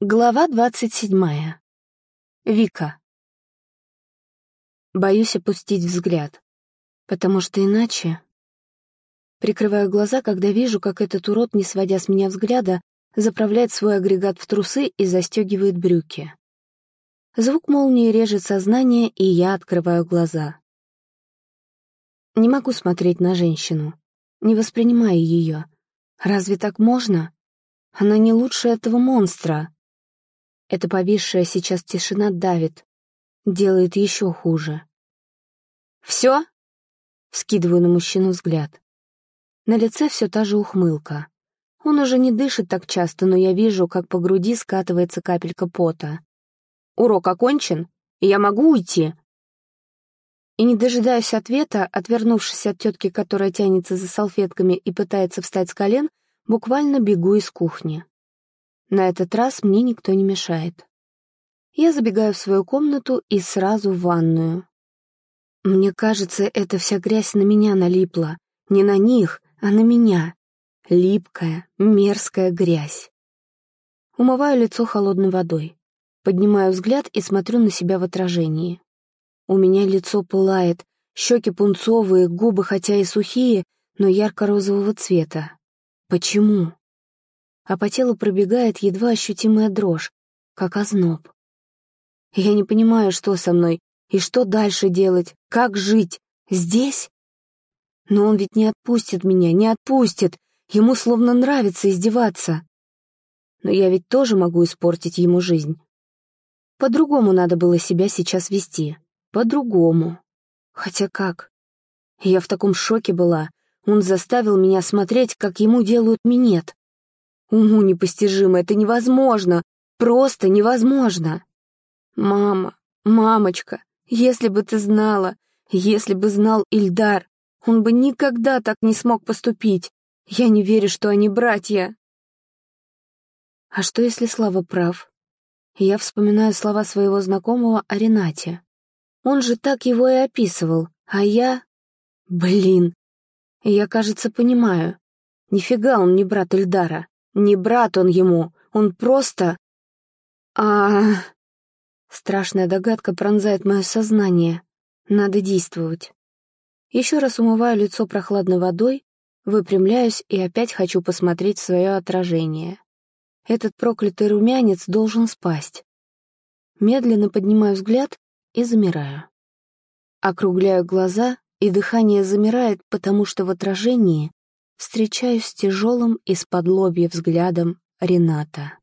Глава двадцать седьмая. Вика. Боюсь опустить взгляд, потому что иначе... Прикрываю глаза, когда вижу, как этот урод, не сводя с меня взгляда, заправляет свой агрегат в трусы и застегивает брюки. Звук молнии режет сознание, и я открываю глаза. Не могу смотреть на женщину, не воспринимаю ее. Разве так можно? Она не лучше этого монстра. Эта повисшая сейчас тишина давит, делает еще хуже. «Все?» — вскидываю на мужчину взгляд. На лице все та же ухмылка. Он уже не дышит так часто, но я вижу, как по груди скатывается капелька пота. «Урок окончен? Я могу уйти?» И не дожидаясь ответа, отвернувшись от тетки, которая тянется за салфетками и пытается встать с колен, буквально бегу из кухни. На этот раз мне никто не мешает. Я забегаю в свою комнату и сразу в ванную. Мне кажется, эта вся грязь на меня налипла. Не на них, а на меня. Липкая, мерзкая грязь. Умываю лицо холодной водой. Поднимаю взгляд и смотрю на себя в отражении. У меня лицо пылает, щеки пунцовые, губы хотя и сухие, но ярко-розового цвета. Почему? А по телу пробегает едва ощутимая дрожь, как озноб. Я не понимаю, что со мной, и что дальше делать, как жить, здесь? Но он ведь не отпустит меня, не отпустит, ему словно нравится издеваться. Но я ведь тоже могу испортить ему жизнь. По-другому надо было себя сейчас вести, по-другому. Хотя как? Я в таком шоке была, он заставил меня смотреть, как ему делают минет. Уму непостижимо, это невозможно, просто невозможно. Мама, мамочка, если бы ты знала, если бы знал Ильдар, он бы никогда так не смог поступить. Я не верю, что они братья. А что, если Слава прав? Я вспоминаю слова своего знакомого о Ренате. Он же так его и описывал, а я... Блин. Я, кажется, понимаю. Нифига он не брат Ильдара. Не брат он ему, он просто... а Страшная догадка пронзает мое сознание. Надо действовать. Еще раз умываю лицо прохладной водой, выпрямляюсь и опять хочу посмотреть свое отражение. Этот проклятый румянец должен спасть. Медленно поднимаю взгляд и замираю. Округляю глаза, и дыхание замирает, потому что в отражении встречаюсь с тяжелым из-под лобья взглядом Рената.